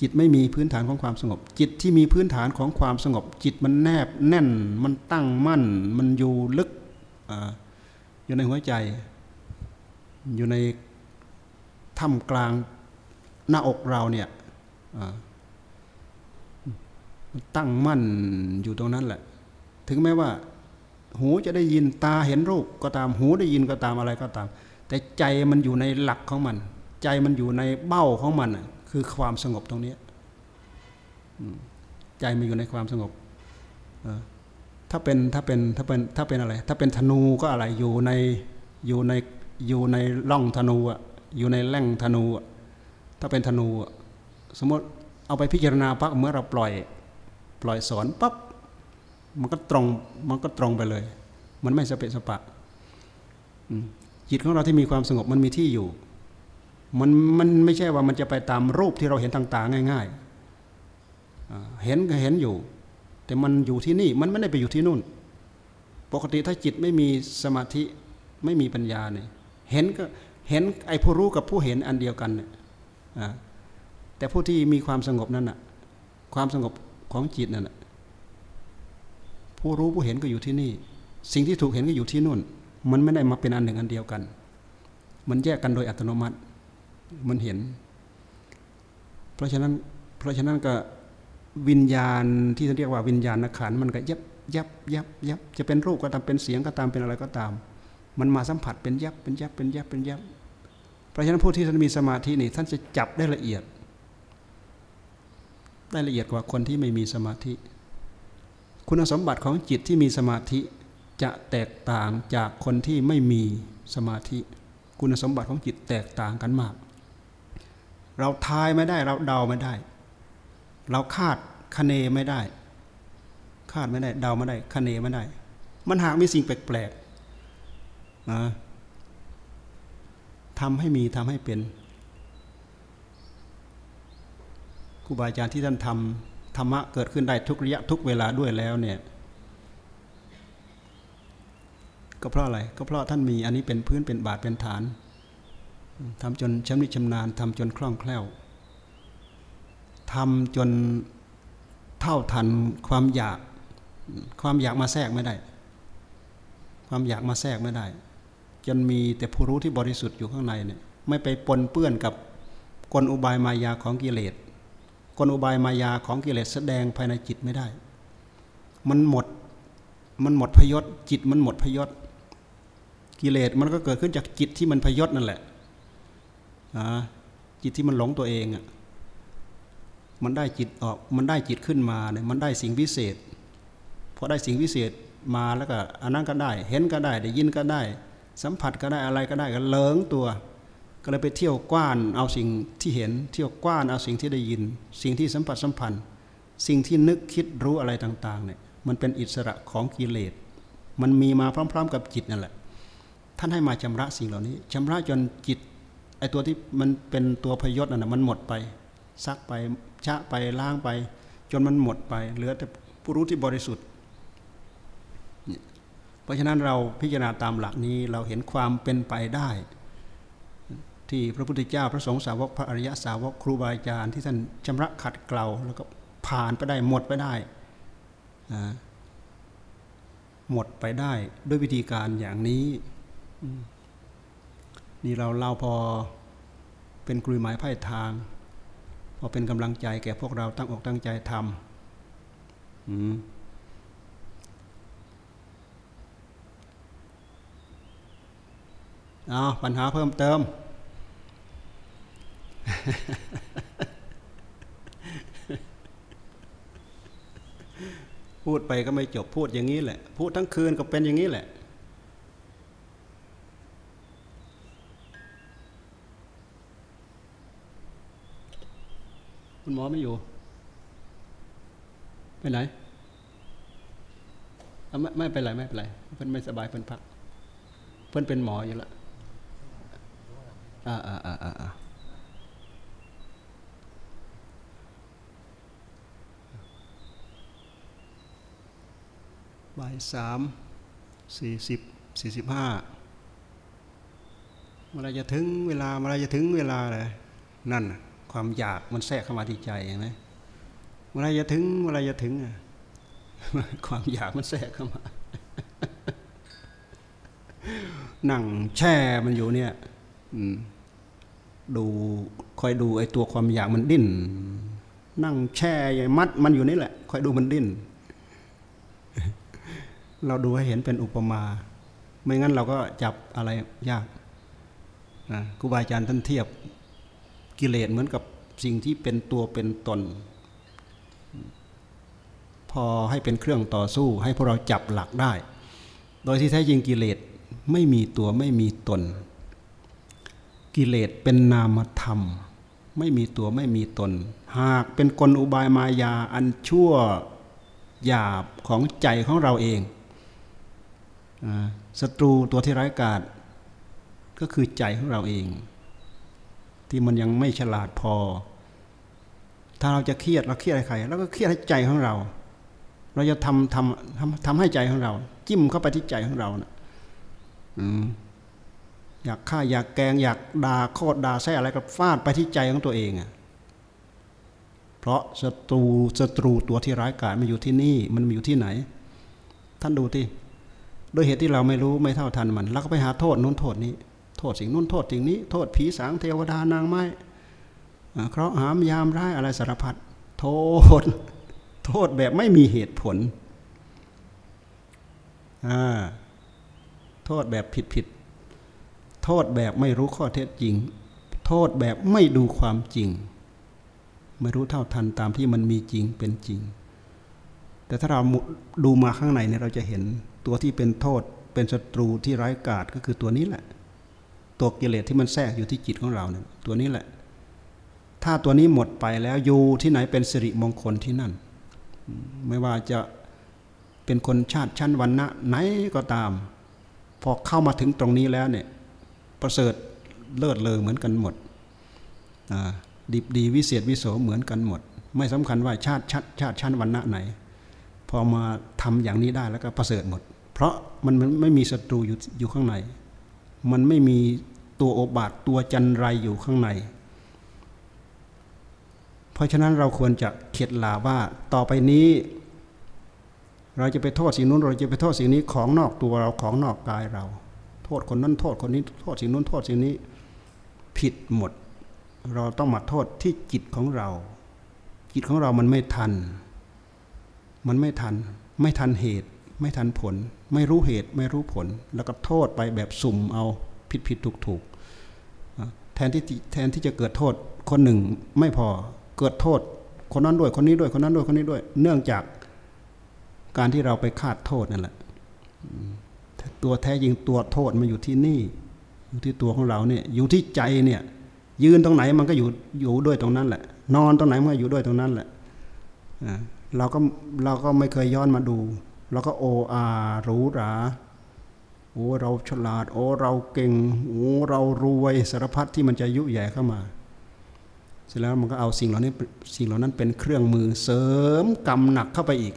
[SPEAKER 1] จิตไม่มีพื้นฐานของความสงบ จิตที่มีพื้นฐานของความสงบ จิตมันแนบแน่น มันตั้งมั่น มันอยู่ลึกออยู่ในหัวใจ อยู่ในถ้ำกลางหน้าอกเราเนี่ยตั้งมั่นอยู่ตรงนั้นแหละ ถึงแม้ว่า หูจะได้ยินตาเห็นรูปก็ตามหูได้ยินก็ตามอะไรก็ตาม แต่ใจมันอยู่ในหลักของมัน ใจมันอยู่ในเบ้าของมันคือความสงบตรงนี้ใจมันอยู่ในความสงบถ้าเป็นถ้าเป็นถ้าเป็นถ้าเป็นอะไร ถ้าเป็นธนูก็อะไรอยู่ในอยู่ในอยู่ในร่องธนูอะอยู่ในแหล่งธนูอะถ้าเป็นธนูอะสมมติเอาไปพิจารณาปั๊บเมื่อเราปล่อย ปล่อยสอนปั๊บ มันก็ตรงมันก็ตรงไปเลย มันไม่สเปะสปะจิตของเราที่มีความสงบมันมีที่อยู่ มันมันไม่ใช่ว่ามันจะไปตามรูปที่เราเห็นต่างๆง่ายๆเห็นก็เห็นอยู่ แต่มันอยู่ที่นี่มันไม่ได้ไปอยู่ที่นู่น ปกติถ้าจิตไม่มีสมาธิไม่มีปัญญาเนี่ยเห็นก็เห็นไอ้ผู้รู้กับผู้เห็นอันเดียวกันเนี่ยแต่ผู้ที่มีความสงบนั่นน่ะ ความสงบของจิตนั่นน่ะ ผู้รู้ผู้เห็นก็อยู่ที่นี่ สิ่งที่ถูกเห็นก็อยู่ที่นู่น มันไม่ได้มาเป็นอันหนึ่งอันเดียวกัน มันแยกกันโดยอัตโนมัติ มันเห็น เพราะฉะนั้น เพราะฉะนั้นก็วิญญาณที่เรียกว่าวิญญาณขันมันก็ยับยับยับยับจะเป็นรูปก็ตามเป็นเสียงก็ตามเป็นอะไรก็ตาม มันมาสัมผัสเป็นยับเป็นยับเป็นยับเป็นยับ เพราะฉะนั้นผู้ที่ท่านมีสมาธินี่ท่านจะจับได้ละเอียดได้ละเอียดกว่าคนที่ไม่มีสมาธิ คุณสมบัติของจิตที่มีสมาธิจะแตกต่างจากคนที่ไม่มีสมาธิ คุณสมบัติของจิตแตกต่างกันมาก เราทายไม่ได้เราเดาไม่ได้ เราคาดคะเนไม่ได้ คาดไม่ได้เดาไม่ได้คะเนไม่ได้ มันหากมีสิ่งแปลกๆนะทำให้มีทำให้เป็นครูบาอาจารย์ที่ท่านทำ ธรรมะเกิดขึ้นได้ทุกระยะทุกเวลาด้วยแล้วเนี่ย ก็เพราะอะไร ก็เพราะท่านมีอันนี้เป็นพื้นเป็นบาทเป็นฐานทำจนชำนิชำนาญทำจนคล่องแคล่วทำจนเท่าทันความอยาก ความอยากมาแทรกไม่ได้ ความอยากมาแทรกไม่ได้ จนมีแต่ผู้รู้ที่บริสุทธิ์อยู่ข้างในเนี่ย ไม่ไปปนเปื้อนกับกลอุบายมายาของกิเลส กลอุบายมายาของกิเลสแสดงภายในจิตไม่ได้ มันหมด มันหมดพยศ จิตมันหมดพยศ กิเลสมันก็เกิดขึ้นจากจิตที่มันพยศนั่นแหละจิตที่มันหลงตัวเองอะ มันได้จิตออก มันได้จิตขึ้นมาเนี่ย มันได้สิ่งพิเศษ พอได้สิ่งพิเศษมาแล้วก็อันนั้นก็ได้ เห็นก็ได้ ได้ยินก็ได้ สัมผัสก็ได้ อะไรก็ได้ ก็เลิงตัว ก็เลยไปเที่ยวกว้านเอาสิ่งที่เห็น เที่ยวกว้านเอาสิ่งที่ได้ยิน สิ่งที่สัมผัสสัมพันธ์ สิ่งที่นึกคิดรู้อะไรต่างๆเนี่ยมันเป็นอิสระของกิเลส มันมีมาพร้อม ๆ กับจิตนั่นแหละ ท่านให้มาชำระสิ่งเหล่านี้ชำระจนจิตไอตัวที่มันเป็นตัวพยศนั่นนะมันหมดไปซักไปชะไปล้างไป จนมันหมดไปเหลือแต่ผู้รู้ที่บริสุทธิ์เพราะฉะนั้นเราพิจารณาตามหลักนี้เราเห็นความเป็นไปได้ ที่พระพุทธเจ้าพระสงฆ์สาวกพระอริยสาวกครูบาอาจารย์ที่ท่านชำระขัดเกลาแล้วก็ผ่านไปได้หมดไปได้หมดไปได้ด้วยวิธีการอย่างนี้นี่เราเล่าพอเป็นกลุยหมายไพ่ทาง พอเป็นกำลังใจแก่พวกเราตั้งอกตั้งใจทำเอาปัญหาเพิ่มเติม พูดไปก็ไม่จบพูดอย่างนี้แหละ พูดทั้งคืนก็เป็นอย่างนี้แหละ คุณหมอไม่อยู่ ไปไหนไม่ไม่เป็นไรไม่เป็นไรเพิ่นไม่สบายเพิ่นพัก เพิ่นเป็นหมออยู่ละอ่าอ่าอ่าอ่า บ่ายสามสี่สิบสี่สิบห้าเมื่อไรจะถึงเวลาเมื่อไรจะถึงเวลาเลยนั่นความอยากมันแทรกเข้ามาที่ใจเห็นไหมเมื่อไรจะถึงเมื่อไรจะถึงความอยากมันแทรกเข้ามา นั่งแช่มันอยู่เนี่ยดูคอยดูไอ้ตัวความอยากมันดิ้น นั่งแช่ใหญ่มัดมันอยู่นี่แหละ คอยดูมันดิ้น เราดูให้เห็นเป็นอุปมา ไม่งั้นเราก็จับอะไรยากครูบาอาจารย์ท่านเทียบกิเลสเหมือนกับสิ่งที่เป็นตัวเป็นตน พอให้เป็นเครื่องต่อสู้ ให้พวกเราจับหลักได้ โดยที่แท้จริงกิเลสไม่มีตัวไม่มีตน กิเลสเป็นนามธรรม ไม่มีตัวไม่มีตน หากเป็นกลอุบายมายาอันชั่วหยาบของใจของเราเอง ศัตรูตัวที่ร้ายกาจก็คือใจของเราเอง ที่มันยังไม่ฉลาดพอ ถ้าเราจะเครียดเราเครียดให้ใครเราก็เครียดให้ใจของเรา เราจะทำทำทำทำให้ใจของเรา จิ้มเข้าไปที่ใจของเรานะอยากฆ่าอยากแกง อยากด่าโคตรด่าแซ่อะไรก็ฟาดไปที่ใจของตัวเองอะเพราะศัตรูศัตรูตัวที่ร้ายกาจมันอยู่ที่นี่ มันอยู่ที่ไหน ท่านดูที่ โดยเหตุที่เราไม่รู้ไม่เท่าทันมันเราก็ไปหาโทษนู้นโทษนี้ โทษสิ่งนู้นโทษสิ่งนี้ โทษผีสางเทวดานางไม้เคราะห์หามยามร้ายอะไรสารพัดโทษ โทษแบบไม่มีเหตุผลโทษแบบผิดผิดโทษแบบไม่รู้ข้อเท็จจริง โทษแบบไม่ดูความจริง ไม่รู้เท่าทันตามที่มันมีจริงเป็นจริง แต่ถ้าเราดูมาข้างในเนี่ยเราจะเห็น ตัวที่เป็นโทษ เป็นศัตรูที่ร้ายกาจก็คือตัวนี้แหละ ตัวกิเลสที่มันแทรกอยู่ที่จิตของเราเนี่ยตัวนี้แหละ ถ้าตัวนี้หมดไปแล้วอยู่ที่ไหนเป็นสิริมงคลที่นั่น ไม่ว่าจะเป็นคนชาติชั้นวันณะไหนก็ตาม พอเข้ามาถึงตรงนี้แล้วเนี่ยประเสริฐเลิศเลอเหมือนกันหมดดิบดีวิเศษวิโสเหมือนกันหมด ไม่สำคัญว่าชาติชาติชาติชั้นวรรณะไหน พอมาทำอย่างนี้ได้แล้วก็ประเสริฐหมด เพราะมันไม่มีศัตรูอยู่อยู่ข้างใน มันไม่มีตัวโอบาทตัวจันไรอยู่ข้างใน เพราะฉะนั้นเราควรจะเข็ดลาว่าต่อไปนี้ เราจะไปโทษสิ่งนู้นเราจะไปโทษสิ่งนี้ของนอกตัวเราของนอกกายเรา โทษคนนั้นโทษคนนี้โทษสิ่งนู้นโทษสิ่งนี้ผิดหมด เราต้องมาโทษที่จิตของเรา จิตของเรามันไม่ทัน มันไม่ทัน ไม่ทันเหตุ ไม่ทันผล ไม่รู้เหตุไม่รู้ผล แล้วก็โทษไปแบบสุ่มเอาผิดผิดถูกถูกแทนที่แทนที่จะเกิดโทษคนหนึ่งไม่พอเกิดโทษคนนั้นด้วยคนนี้ด้วยคนนั้นด้วยคนนี้ด้วย เนื่องจากการที่เราไปคาดโทษนั่นแหละตัวแท้จริงตัวโทษมันอยู่ที่นี่ อยู่ที่ตัวของเราเนี่ยอยู่ที่ใจเนี่ย ยืนตรงไหนมันก็อยู่อยู่ด้วยตรงนั้นแหละ นอนตรงไหนมันก็อยู่ด้วยตรงนั้นแหละเราก็เราก็ไม่เคยย้อนมาดู เราก็โออารู้ราโอ้เราฉลาด โอ้เราเก่งโอ้เรารวยสารพัดที่มันจะยุแย่เข้ามา เสร็จแล้วมันก็เอาสิ่งเหล่านี้สิ่งเหล่านั้นเป็นเครื่องมือเสริมกรรมหนักเข้าไปอีก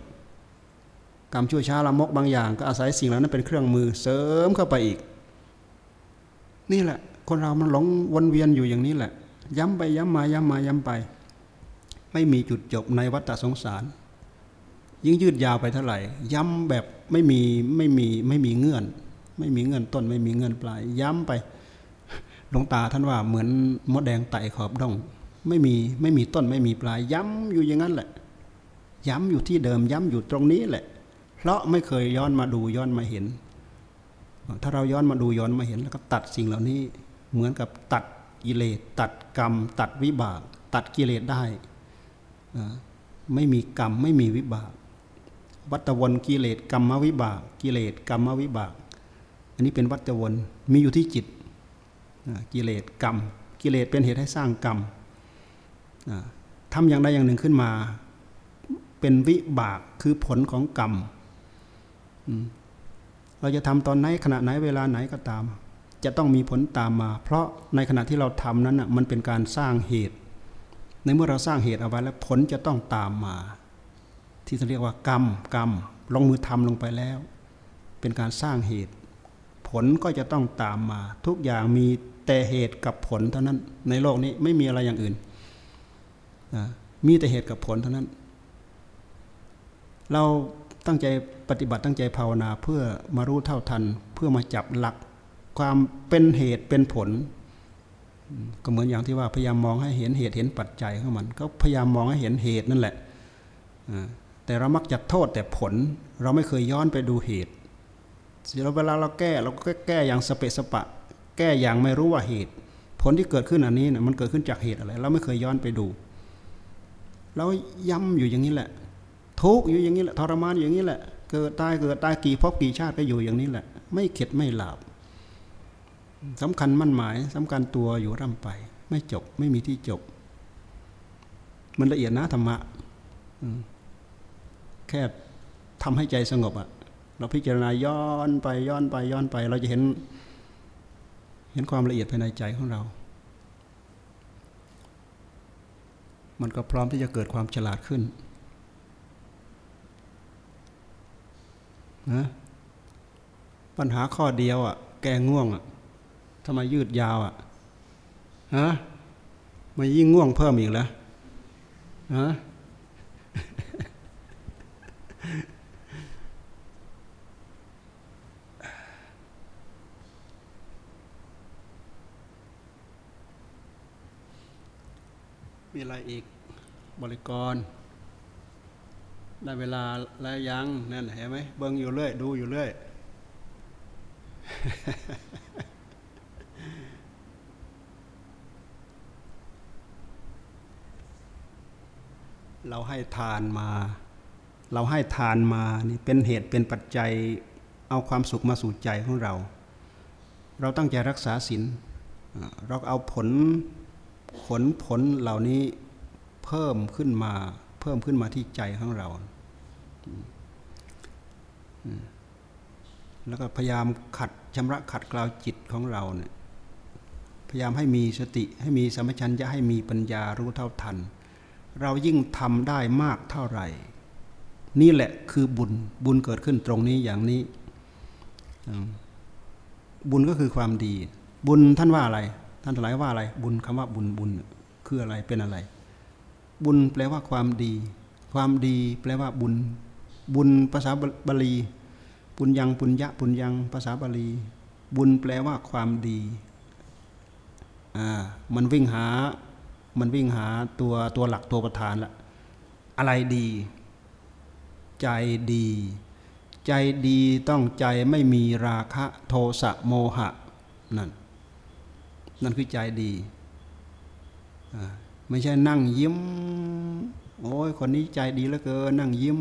[SPEAKER 1] กรรมชั่วช้าละมกบางอย่าง ก็อาศัยสิ่งเหล่านั้นเป็นเครื่องมือเสริมเข้าไปอีก นี่แหละ คนเรามันหลงวนเวียนอยู่อย่างนี้แหละ ย้ำไปย้ำมาย้ำมาย้ำไป ไม่มีจุดจบในวัฏสงสาร ยิ่งยืดยาวไปเท่าไหร่ ย้ำแบบไม่มีไม่มีไม่มีเงื่อน ไม่มีเงินต้น ไม่มีเงินปลาย ย้ำไปหลวงตาท่านว่าเหมือนมดแดงไต่ขอบด่อง ไม่มีไม่มีต้นไม่มีปลาย ย้ำอยู่อย่างนั้นแหละ ย้ำอยู่ที่เดิม ย้ำอยู่ตรงนี้แหละ เพราะไม่เคยย้อนมาดูย้อนมาเห็น ถ้าเราย้อนมาดูย้อนมาเห็นแล้วก็ตัดสิ่งเหล่านี้เหมือนกับตัดกิเลสตัดกรรม ตัดวิบาก ตัดกิเลสได้ไม่มีกรรมไม่มีวิบาก วัตวนกิเลสกรรมวิบาก กิเลสกรรมวิบาก อันนี้เป็นวัฏวนมีอยู่ที่จิตกิเลสกรรม กิเลสเป็นเหตุให้สร้างกรรมทำอย่างใดอย่างหนึ่งขึ้นมา เป็นวิบากคือผลของกรรมเราจะทำตอนไหนขณะไหนเวลาไหนก็ตาม จะต้องมีผลตามมา เพราะในขณะที่เราทำนั้นมันเป็นการสร้างเหตุ ในเมื่อเราสร้างเหตุเอาไว้แล้วผลจะต้องตามมา ที่จะเรียกว่ากรรมกรรมลงมือทำลงไปแล้ว เป็นการสร้างเหตุ ผลก็จะต้องตามมา ทุกอย่างมีแต่เหตุกับผลเท่านั้น ในโลกนี้ไม่มีอะไรอย่างอื่นนะมีแต่เหตุกับผลเท่านั้น เราตั้งใจปฏิบัติตั้งใจภาวนาเพื่อมารู้เท่าทัน เพื่อมาจับหลัก ความเป็นเหตุเป็นผล ก็เหมือนอย่างที่ว่าพยายามมองให้เห็นเหตุเห็นปัจจัยของมัน ก็พยายามมองให้เห็นเหตุนั่นแหละ แต่เรามักจะโทษแต่ผล เราไม่เคยย้อนไปดูเหตุเราเวลาเราแก้เราก็แก้อย่างสเปสปะ แก้อย่างไม่รู้ว่าเหตุ ผลที่เกิดขึ้นอันนี้นะมันเกิดขึ้นจากเหตุอะไร เราไม่เคยย้อนไปดู เราย้ำอยู่อย่างนี้แหละ ทุกอยู่อย่างนี้แหละทรมานอย่างนี้แหละ เกิดตายเกิดตายกี่พบกี่ชาติก็อยู่อย่างนี้แหละ ไม่เข็ดไม่หลับสำคัญมั่นหมายสำคัญตัวอยู่ร่ำไป ไม่จบไม่มีที่จบ มันละเอียดนะธรรมะ แค่ทำให้ใจสงบอะเราพิจารณาย้อนไปย้อนไปย้อนไป เราจะเห็น เห็นความละเอียดภายในใจของเรา มันก็พร้อมที่จะเกิดความฉลาดขึ้นนะปัญหาข้อเดียวอะ แกง่วงอะทำไมยืดยาวอะฮะมายิ่งง่วงเพิ่มอีกแล้วฮะมี อีกบริกร ได้เวลาแล้วยังนั่นเห็นไหมเบิ้งอยู่เรื่อยดูอยู่เรื่อยเราให้ทานมา เราให้ทานมานี่เป็นเหตุเป็นปัจจัยเอาความสุขมาสู่ใจของเรา เราตั้งใจรักษาศีลเราเอาผลผลผลเหล่านี้ เพิ่มขึ้นมา เพิ่มขึ้นมาที่ใจของเรา แล้วก็พยายามขัดชำระขัดกลาวจิตของเราเนี่ยพยายามให้มีสติให้มีสัมปชัญญะให้มีปัญญารู้เท่าทัน เรายิ่งทำได้มากเท่าไหร่ นี่แหละคือบุญบุญเกิดขึ้นตรงนี้อย่างนี้ บุญก็คือความดี บุญท่านว่าอะไร ท่านถลายว่าอะไร บุญคำว่าบุญบุญคืออะไรเป็นอะไร บุญแปลว่าความดี ความดีแปลว่าบุญ บุญภาษาบาลี ปุญญังปุญญะปุญญังภาษาบาลี บุญแปลว่าความดีอ่ามันวิ่งหา มันวิ่งหาตัวตัวหลักตัวประธานละอะไรดี ใจดี ใจดีต้องใจไม่มีราคะโทสะโมหะนั่นนั่นคือใจดี ไม่ใช่นั่งยิ้ม โอ้ยคนนี้ใจดีเหลือเกินนั่งยิ้ม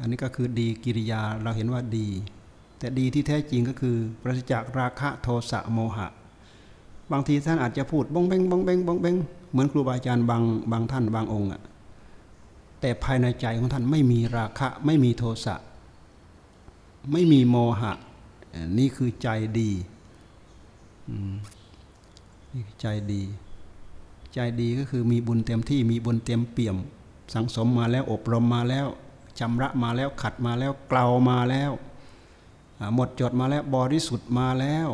[SPEAKER 1] อันนี้ก็คือดีกิริยาเราเห็นว่าดี แต่ดีที่แท้จริงก็คือปราศจากราคะโทสะโมหะ บางทีท่านอาจจะพูดบงเบงบงเบงบงเบงเหมือนครูบาอาจารย์บางบางท่านบางองค์อะแต่ภายในใจของท่านไม่มีราคะ ไม่มีโทสะไม่มีโมหะ นี่คือใจดี นี่ใจดี ใจดีก็คือมีบุญเต็มที่มีบุญเต็มเปี่ยม สังสมมาแล้วอบรมมาแล้วชำระมาแล้วขัดมาแล้วเกลามาแล้ว หมดจดมาแล้วบริสุทธิ์มาแล้ว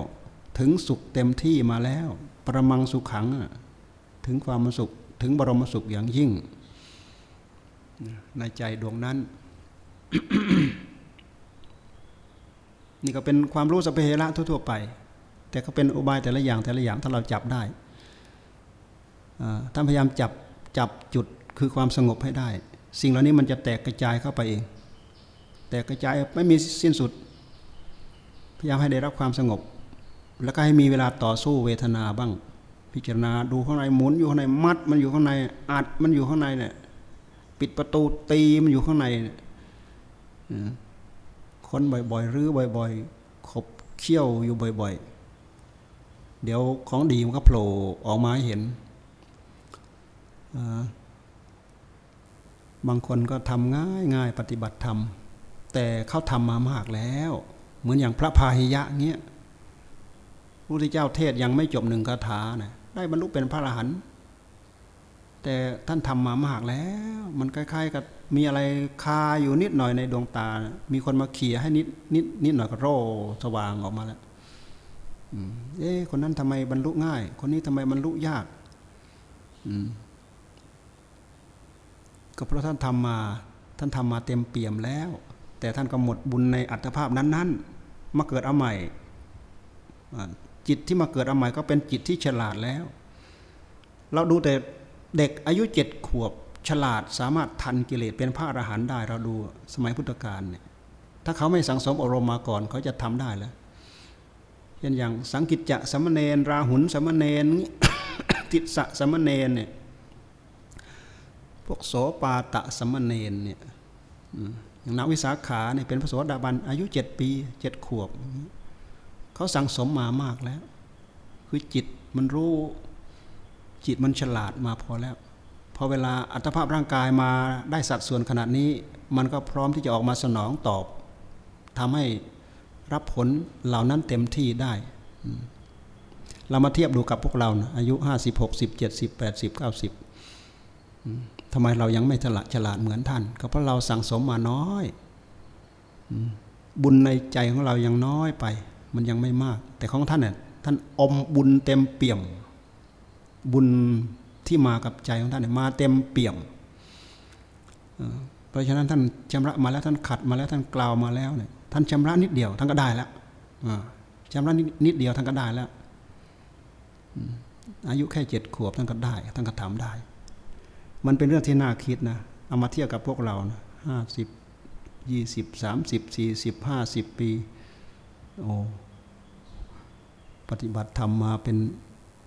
[SPEAKER 1] ถึงสุขเต็มที่มาแล้ว ประมังสุขขัง ถึงความสุขถึงบรมสุขอย่างยิ่ง ในใจดวงนั้น นี่ก็เป็นความรู้สัพเพเหระทั่วๆไป แต่ก็เป็นอุบายแต่ละอย่างแต่ละอย่างถ้าเราจับได้ท่านพยายามจับจับจุดคือความสงบให้ได้ สิ่งเหล่านี้มันจะแตกกระจายเข้าไปเอง แตกกระจายไม่มีสิ้นสุด พยายามให้ได้รับความสงบ แล้วก็ให้มีเวลาต่อสู้เวทนาบ้าง พิจารณาดูข้างในหมุนอยู่ข้างในมัด มันอยู่ข้างในอัดมันอยู่ข้างในเนี่ยปิดประตูตีมันอยู่ข้างในคนบ่อยๆรื้อบ่อย ๆ ขบเคี่ยวอยู่บ่อย ๆ เดี๋ยวของดีมันก็โผล่ออกมาให้เห็น บางคนก็ทำง่ายง่ายปฏิบัติธรรม แต่เขาทำมามากแล้ว เหมือนอย่างพระพาหิยะเงี้ยพระพุทธเจ้าเทศยังไม่จบหนึ่งคาถานะได้บรรลุเป็นพระอรหันต์แต่ท่านทำมามากแล้ว มันคล้ายๆกับมีอะไรคาอยู่นิดหน่อยในดวงตา มีคนมาเขี่ยให้นิดนิดนิดหน่อยก็โร่สว่างออกมาแล้ว เอ๊ะคนนั้นทำไมบรรลุง่าย คนนี้ทำไมบรรลุยากก็เพราะท่านทำมา ท่านทำมาเต็มเปี่ยมแล้ว แต่ท่านก็หมดบุญในอัตภาพนั้นๆมาเกิดเอาใหม่จิตที่มาเกิดเอาใหม่ก็เป็นจิตที่ฉลาดแล้ว เราดูแต่เด็กอายุเจ็ดขวบฉลาดสามารถทันกิเลสเป็นพระอรหันต์ได้เราดูสมัยพุทธกาลเนี่ยถ้าเขาไม่สังสมอารมณ์มาก่อน เขาจะทำได้แล้ว เช่นอย่างสังกิจจะสมณเณรราหุลสมณเณรติสะสมณเณรเนี่ยพวกโสปาตะสมณเณรเนี่ยอย่างนักวิสาขาเนี่ยเป็นพระโสดาบันอายุเจ็ดปีเจ็ดขวบ เขาสั่งสมมามากแล้ว คือจิตมันรู้จิตมันฉลาดมาพอแล้ว พอเวลาอัตภาพร่างกายมาได้สัดส่วนขนาดนี้ มันก็พร้อมที่จะออกมาสนองตอบทำให้ รับผลเหล่านั้นเต็มที่ได้ เรามาเทียบดูกับพวกเรานะอายุห้าสิบหกสิบเจ็ดสิบแปดสิบเก้าสิบทำไมเรายังไม่ฉลาดฉลาดเหมือนท่าน ก็เพราะเราสั่งสมมาน้อย บุญในใจของเรายังน้อยไป มันยังไม่มาก แต่ของท่านเนี่ยท่านอมบุญเต็มเปี่ยม บุญที่มากับใจของท่านเนี่ยมาเต็มเปี่ยมเพราะฉะนั้นท่านชำระมาแล้วท่านขัดมาแล้วท่านกล่าวมาแล้วเนี่ย ท่านชำระนิดเดียวท่านก็ได้แล้วชำระนิดเดียวท่านก็ได้แล้วอายุแค่เจ็ดขวบท่านก็ได้ท่านก็ทำได้ มันเป็นเรื่องที่น่าคิดนะเอามาเทียบกับพวกเรานะห้าสิบยี่สิบสามสิบสี่สิบห้าสิบปีโอ้ปฏิบัติธรรมมาเป็น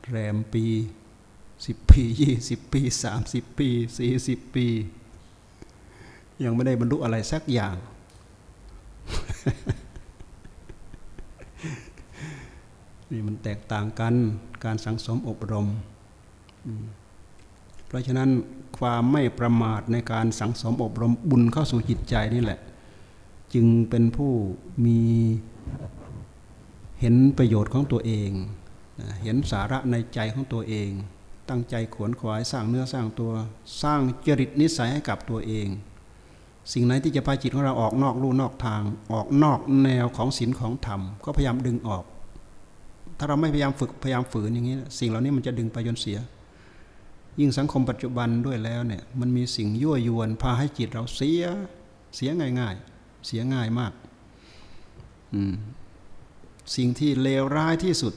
[SPEAKER 1] แรมปีสิบปียี่สิบปีสามสิบปีสี่สิบปี ยังไม่ได้บรรลุอะไรสักอย่าง นี่มันแตกต่างกันการสังสมอบรม เพราะฉะนั้นความไม่ประมาทในการสังสมอบรมบุญเข้าสู่จิตใจนี่แหละ จึงเป็นผู้มีเห็นประโยชน์ของตัวเอง เห็นสาระในใจของตัวเอง ตั้งใจขวนขวายสร้างเนื้อสร้างตัวสร้างจริตนิสัยให้กับตัวเอง สิ่งไหนที่จะพาจิตของเราออกนอกลู่นอกทาง ออกนอกแนวของศีลของธรรม ก็พยายามดึงออก ถ้าเราไม่พยายามฝึกพยายามฝืนอย่างนี้ สิ่งเหล่านี้มันจะดึงไปจนเสีย ยิ่งสังคมปัจจุบันด้วยแล้วเนี่ยมันมีสิ่งยั่วยวนพาให้จิตเราเสียเสียง่ายๆ เสียง่ายมากสิ่งที่เลวร้ายที่สุด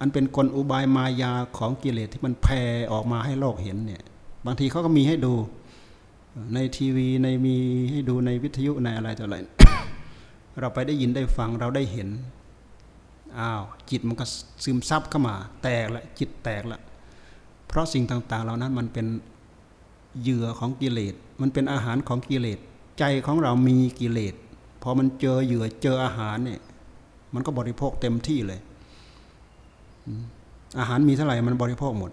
[SPEAKER 1] อันเป็นกลอุบายมายาของกิเลสที่มันแผ่ออกมาให้โลกเห็นเนี่ย บางทีเขาก็มีให้ดู ในทีวีในมีให้ดูในวิทยุในอะไรต่ออะไร เราไปได้ยินได้ฟังเราได้เห็นอ้าวจิตมันก็ซึมซับเข้ามา แตกละจิตแตกละ เพราะสิ่งต่าง ๆ เหล่านั้นมันเป็นเหยื่อของกิเลสมันเป็นอาหารของกิเลสใจของเรามีกิเลสพอมันเจอเหยื่อเจออาหารเนี่ยมันก็บริโภคเต็มที่เลย อาหารมีเท่าไหร่มันบริโภคหมด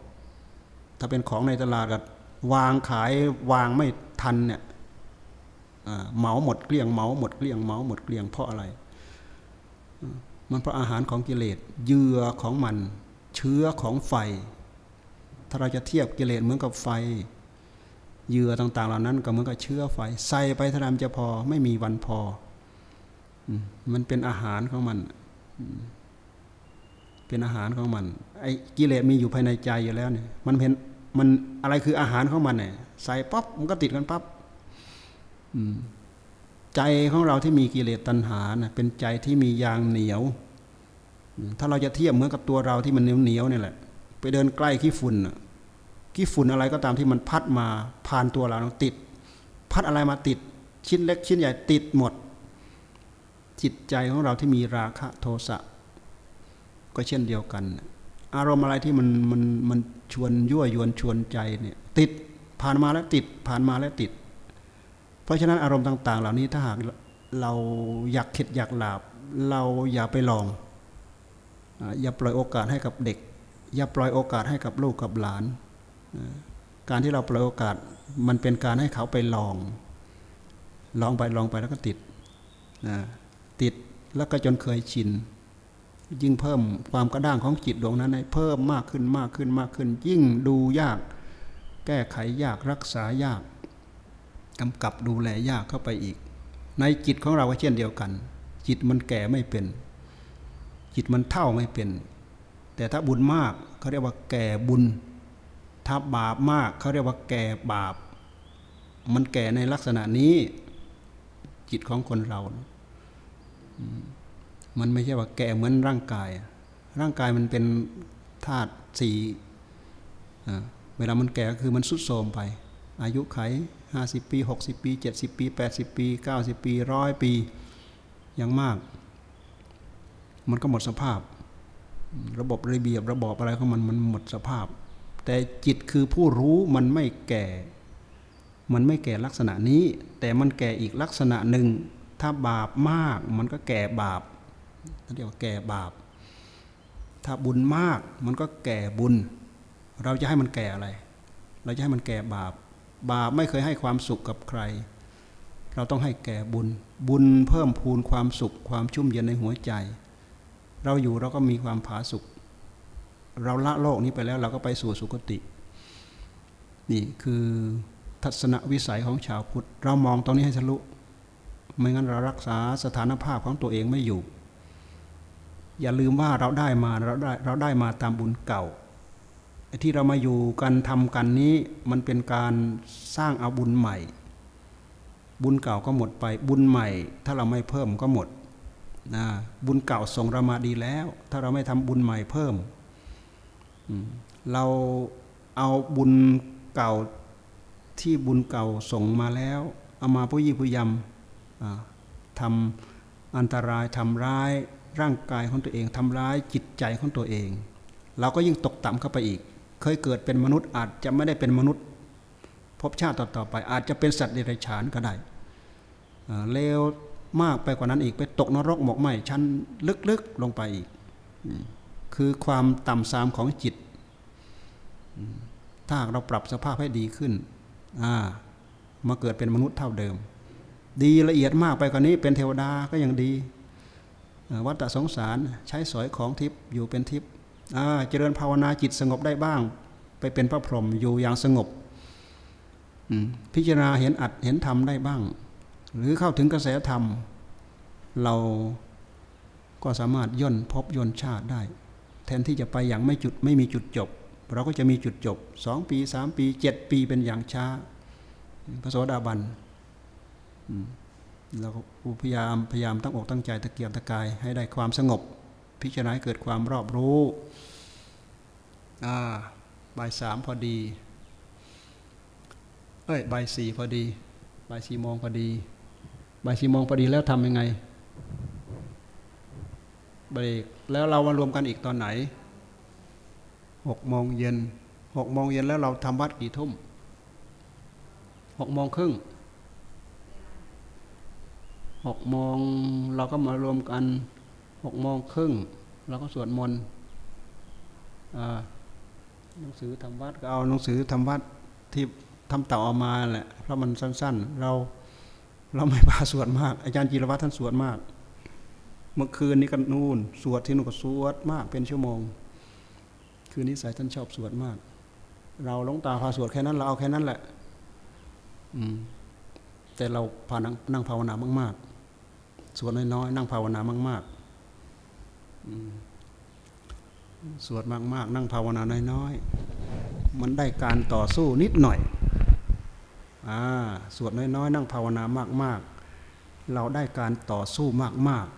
[SPEAKER 1] ถ้าเป็นของในตลาดก็วางขายวางไม่ ทันเนี่ยเหมาหมดเกลี้ยงเหมาหมดเกลี้ยงเหมาหมดเกลี้ยงเพราะอะไร มันเพราะอาหารของกิเลสเยื่อของมันเชื้อของไฟ ถ้าเราจะเทียบกิเลสเหมือนกับไฟเยื่อต่างๆ เหล่านั้นก็เหมือนกับเชื้อไฟใส่ไปทรามจะพอไม่มีวันพอ มันเป็นอาหารของมัน เป็นอาหารของมัน ไอ้กิเลสมีอยู่ภายในใจอยู่แล้วเนี่ย มันเห็นมันอะไรคืออาหารของมันเนี่ย ใส่ปั๊บมันก็ติดกันปั๊บใจของเราที่มีกิเลสตัณหานะเป็นใจที่มียางเหนียว ถ้าเราจะเทียบเหมือนกับตัวเราที่มันเหนียวเหนียวนี่แหละ ไปเดินใกล้ขี้ฝุ่นขี้ฝุ่นอะไรก็ตามที่มันพัดมาผ่านตัวเราติด พัดอะไรมาติด ชิ้นเล็กชิ้นใหญ่ติดหมด จิตใจของเราที่มีราคะโทสะก็เช่นเดียวกัน อารมณ์อะไรที่มันมันมันชวนยั่วยวนชวนใจเนี่ย ติด ผ่านมาแล้วติด ผ่านมาแล้วติด เพราะฉะนั้นอารมณ์ต่าง ๆ เหล่านี้ถ้าหากเราอยากคิดอยากหลาบ เราอย่าไปลอง อย่าปล่อยโอกาสให้กับเด็ก อย่าปล่อยโอกาสให้กับลูกกับหลาน การที่เราปล่อยโอกาสมันเป็นการให้เขาไปลอง ลองไปลองไปแล้วก็ติด ติดแล้วก็จนเคยชิน ยิ่งเพิ่มความกระด้างของจิตดวงนั้นให้เพิ่มมากขึ้นมากขึ้นมากขึ้น ยิ่งดูยาก แก้ไขยากรักษายากกำกับดูแลยากเข้าไปอีก ในจิตของเราก็เช่นเดียวกัน จิตมันแก่ไม่เป็น จิตมันเท่าไม่เป็น แต่ถ้าบุญมากเขาเรียกว่าแก่บุญ ถ้าบาปมากเขาเรียกว่าแก่บาป มันแก่ในลักษณะนี้ จิตของคนเรา มันไม่ใช่ว่าแก่เหมือนร่างกาย ร่างกายมันเป็นธาตุสี่ เวลามันแก่ก็คือมันสุดโทมไป อายุไขห้าสิบปีหกสิบปีเจ็ดสิบปีแปดสิบปีเก้าสิบปีร้อยปียังมาก มันก็หมดสภาพ ระบบระเบียบระบอบอะไรของมันมันหมดสภาพ แต่จิตคือผู้รู้มันไม่แก่ มันไม่แก่ลักษณะนี้ แต่มันแก่อีกลักษณะหนึ่ง ถ้าบาปมากมันก็แก่บาปเรียกว่าแก่บาป ถ้าบุญมากมันก็แก่บุญ เราจะให้มันแก่อะไร เราจะให้มันแก่บาป บาปไม่เคยให้ความสุขกับใคร เราต้องให้แก่บุญ บุญเพิ่มพูนความสุข ความชุ่มเย็นในหัวใจ เราอยู่เราก็มีความผาสุข เราละโลกนี้ไปแล้วเราก็ไปสู่สุคติ นี่คือทัศนวิสัยของชาวพุทธ เรามองตรงนี้ให้ทะลุ ไม่งั้นเรารักษาสถานภาพของตัวเองไม่อยู่ อย่าลืมว่าเราได้มาเราได้เราได้มาตามบุญเก่า ที่เรามาอยู่กันทำกันนี้มันเป็นการสร้างอาบุญใหม่ บุญเก่าก็หมดไป บุญใหม่ ถ้าเราไม่เพิ่มก็หมดนะบุญเก่าส่งเรามาดีแล้ว ถ้าเราไม่ทำบุญใหม่เพิ่ม เราเอาบุญเก่าที่บุญเก่าส่งมาแล้วเอามาผู้ยี่ผู้ยำทำอันตรายทำร้ายร่างกายของตัวเองทำร้ายจิตใจของตัวเอง เราก็ยิ่งตกต่ำเข้าไปอีก เคยเกิดเป็นมนุษย์อาจจะไม่ได้เป็นมนุษย์พบชาติต่อๆไป อาจจะเป็นสัตว์เดรัจฉานก็ได้เลวมากไปกว่านั้นอีกไปตกนรกหมกไหมชั้นลึกๆลงไปอีกคือความต่ำทรามของจิต ถ้าเราปรับสภาพให้ดีขึ้นมาเกิดเป็นมนุษย์เท่าเดิม ดีละเอียดมากไปกว่านี้เป็นเทวดาก็ยังดี วัฏสงสารใช้สอยของทิพย์อยู่เป็นทิพย์ เจริญภาวนาจิตสงบได้บ้าง ไปเป็นพระพรหมอยู่อย่างสงบพิจารณาเห็นอัดเห็นธรรมได้บ้าง หรือเข้าถึงกระแสธรรม เราก็สามารถย่นภพย่นชาติได้ แทนที่จะไปอย่างไม่จุดไม่มีจุดจบ เราก็จะมีจุดจบสองปีสามปีเจ็ดปีเป็นอย่างช้าพระโสดาบันอืมเราพยายามพยายามตั้งอกตั้งใจตะเกียบตะกายให้ได้ความสงบ พิจารณาเกิดความรอบรู้อ่าบ่ายสามพอดี เอ้ยบ่ายสี่พอดีบ่ายสี่โมงพอดีบ่ายสี่โมงพอดีแล้วทำยังไงเบรกแล้วเรามารวมกันอีกตอนไหนหกโมงเย็นหกโมงเย็นแล้วเราทำวัดกี่ทุ่มหกโมงครึ่งหกโมงเราก็มารวมกัน หกโมงครึ่งเราก็สวดมนต์หนังสือทำวัดก็เอาหนังสือทำวัดที่ทำเต่าเอามาแหละเพราะมันสั้น ๆ เราเราไม่พาสวดมาก อาจารย์จิรวัตรท่านสวดมาก เมื่อคืนนี้กันนู่นสวดที่นู่นก็สวดมากเป็นชั่วโมง คืนนี้สายท่านชอบสวดมาก เราลงตาพาสวดแค่นั้น เราเอาแค่นั้นแหละ อืมแต่เราพานั่งนั่งภาวนามาก ๆ สวดน้อยๆนั่งภาวนามาก ๆ สวดมากๆ นั่งภาวนาน้อยๆ มันได้การต่อสู้นิดหน่อยอ่าสวดน้อยๆ นั่งภาวนามาก ๆ เราได้การต่อสู้มากๆ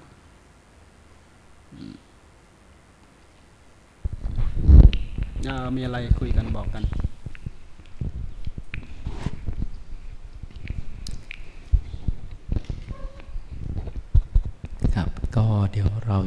[SPEAKER 1] อ่ามีอะไรคุยกันบอกกัน
[SPEAKER 3] ครับ ก็เดี๋ยวเรา